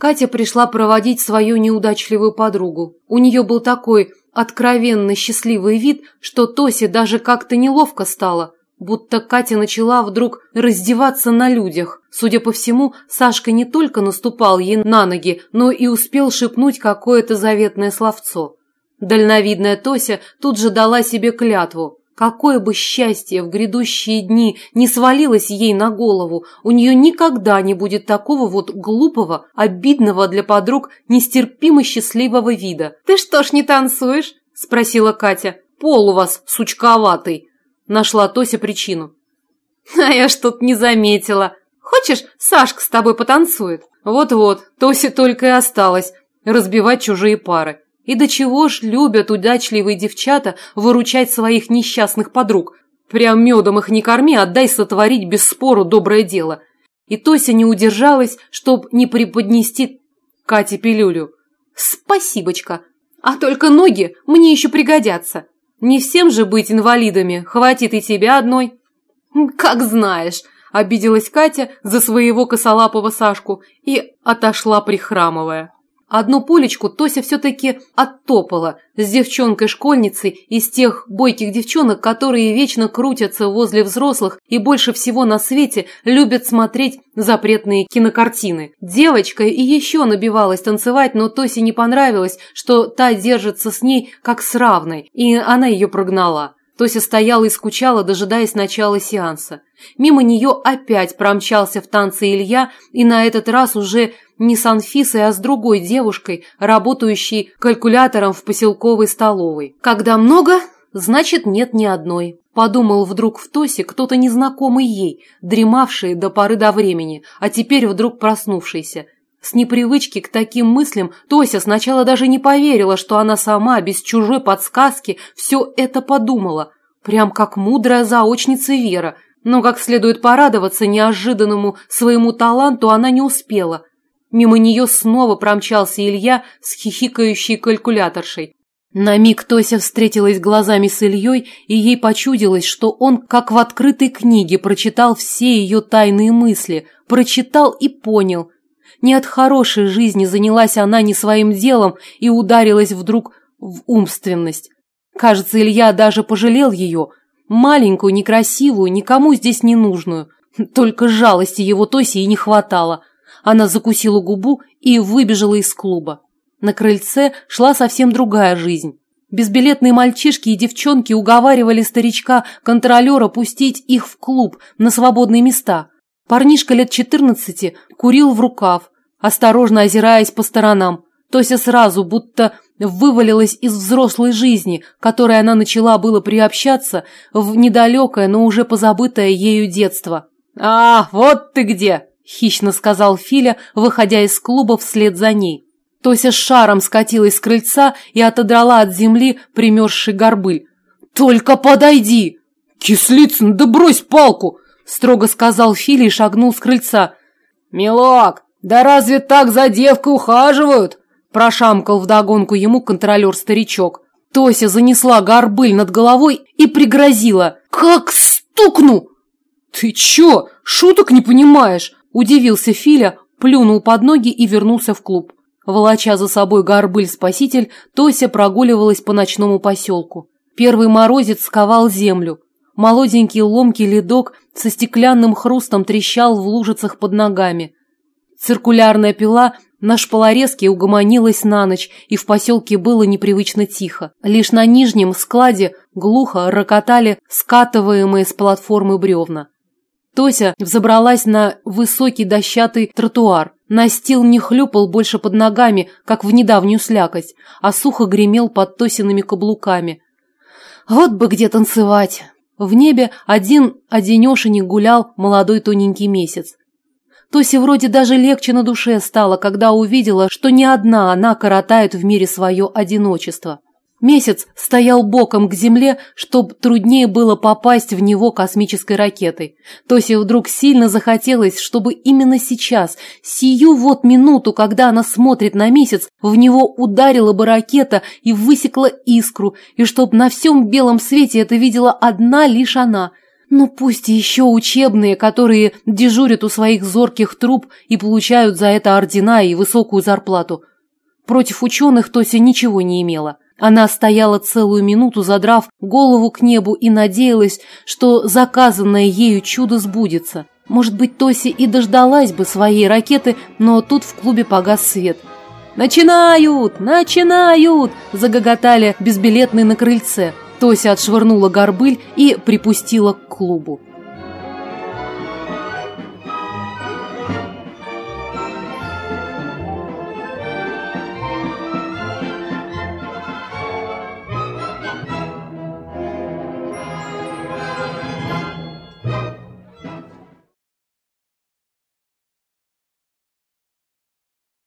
Катя пришла проводить свою неудачливую подругу. У нее был такой откровенно счастливый вид, что Тосе даже как-то неловко стало, будто Катя начала вдруг раздеваться на людях. Судя по всему, Сашка не только наступал ей на ноги, но и успел шепнуть какое-то заветное словцо. Дальновидная Тося тут же дала себе клятву. Какое бы счастье в грядущие дни не свалилось ей на голову, у нее никогда не будет такого вот глупого, обидного для подруг, нестерпимо счастливого вида. «Ты что ж не танцуешь?» – спросила Катя. «Пол у вас сучковатый», – нашла Тося причину. «А я тут не заметила. Хочешь, Сашка с тобой потанцует?» Вот-вот, Тосе только и осталось разбивать чужие пары. И до чего ж любят удачливые девчата выручать своих несчастных подруг. Прям медом их не корми, отдай сотворить без спору доброе дело. И Тося не удержалась, чтоб не преподнести Кате пилюлю. Спасибочка. А только ноги мне еще пригодятся. Не всем же быть инвалидами, хватит и тебя одной. Как знаешь, обиделась Катя за своего косолапого Сашку и отошла прихрамывая. Одну полечку Тося все-таки оттопала с девчонкой-школьницей из тех бойких девчонок, которые вечно крутятся возле взрослых и больше всего на свете любят смотреть запретные кинокартины. Девочка и еще набивалась танцевать, но Тосе не понравилось, что та держится с ней как с равной, и она ее прогнала. Тося стояла и скучала, дожидаясь начала сеанса. Мимо нее опять промчался в танце Илья, и на этот раз уже не с Анфисой, а с другой девушкой, работающей калькулятором в поселковой столовой. Когда много, значит нет ни одной. Подумал вдруг в Тосе кто-то незнакомый ей, дремавший до поры до времени, а теперь вдруг проснувшийся. С непривычки к таким мыслям Тося сначала даже не поверила, что она сама, без чужой подсказки, все это подумала. Прям как мудрая заочница Вера. Но как следует порадоваться неожиданному своему таланту она не успела. Мимо нее снова промчался Илья с хихикающей калькуляторшей. На миг Тося встретилась глазами с Ильей, и ей почудилось, что он, как в открытой книге, прочитал все ее тайные мысли, прочитал и понял – не от хорошей жизни занялась она не своим делом и ударилась вдруг в умственность. Кажется, Илья даже пожалел ее, маленькую, некрасивую, никому здесь не нужную. Только жалости его Тоси и не хватало. Она закусила губу и выбежала из клуба. На крыльце шла совсем другая жизнь. Безбилетные мальчишки и девчонки уговаривали старичка-контролера пустить их в клуб на свободные места. Парнишка лет четырнадцати курил в рукав, осторожно озираясь по сторонам. Тося сразу будто вывалилась из взрослой жизни, которой она начала было приобщаться, в недалекое, но уже позабытое ею детство. «А, вот ты где!» – хищно сказал Филя, выходя из клуба вслед за ней. Тося шаром скатилась с крыльца и отодрала от земли примерзший горбыль. «Только подойди!» «Кислицын, да брось палку!» Строго сказал Фили и шагнул с крыльца. «Милок, да разве так за девкой ухаживают?» прошамкал вдогонку ему контролер-старичок. Тося занесла горбыль над головой и пригрозила. «Как стукну!» «Ты чё, шуток не понимаешь?» Удивился Филя, плюнул под ноги и вернулся в клуб. Волоча за собой горбыль-спаситель, Тося прогуливалась по ночному поселку. Первый морозец сковал землю. Молоденький ломкий ледок со стеклянным хрустом трещал в лужицах под ногами. Циркулярная пила на шпалорезке угомонилась на ночь, и в поселке было непривычно тихо. Лишь на нижнем складе глухо рокотали скатываемые с платформы бревна. Тося взобралась на высокий дощатый тротуар. Настил не хлюпал больше под ногами, как в недавнюю слякость, а сухо гремел под Тосиными каблуками. Вот бы где танцевать! В небе один-одинешенек гулял молодой тоненький месяц. Тосе вроде даже легче на душе стало, когда увидела, что не одна она коротает в мире свое одиночество. Месяц стоял боком к земле, чтоб труднее было попасть в него космической ракетой. Тосе вдруг сильно захотелось, чтобы именно сейчас, сию вот минуту, когда она смотрит на месяц, в него ударила бы ракета и высекла искру, и чтоб на всем белом свете это видела одна лишь она. Ну пусть еще учебные, которые дежурят у своих зорких труб и получают за это ордена и высокую зарплату. Против ученых Тося ничего не имела. Она стояла целую минуту, задрав голову к небу и надеялась, что заказанное ею чудо сбудется. Может быть, Тося и дождалась бы своей ракеты, но тут в клубе погас свет. «Начинают! Начинают!» – загоготали безбилетные на крыльце. Тося отшвырнула горбыль и припустила к клубу.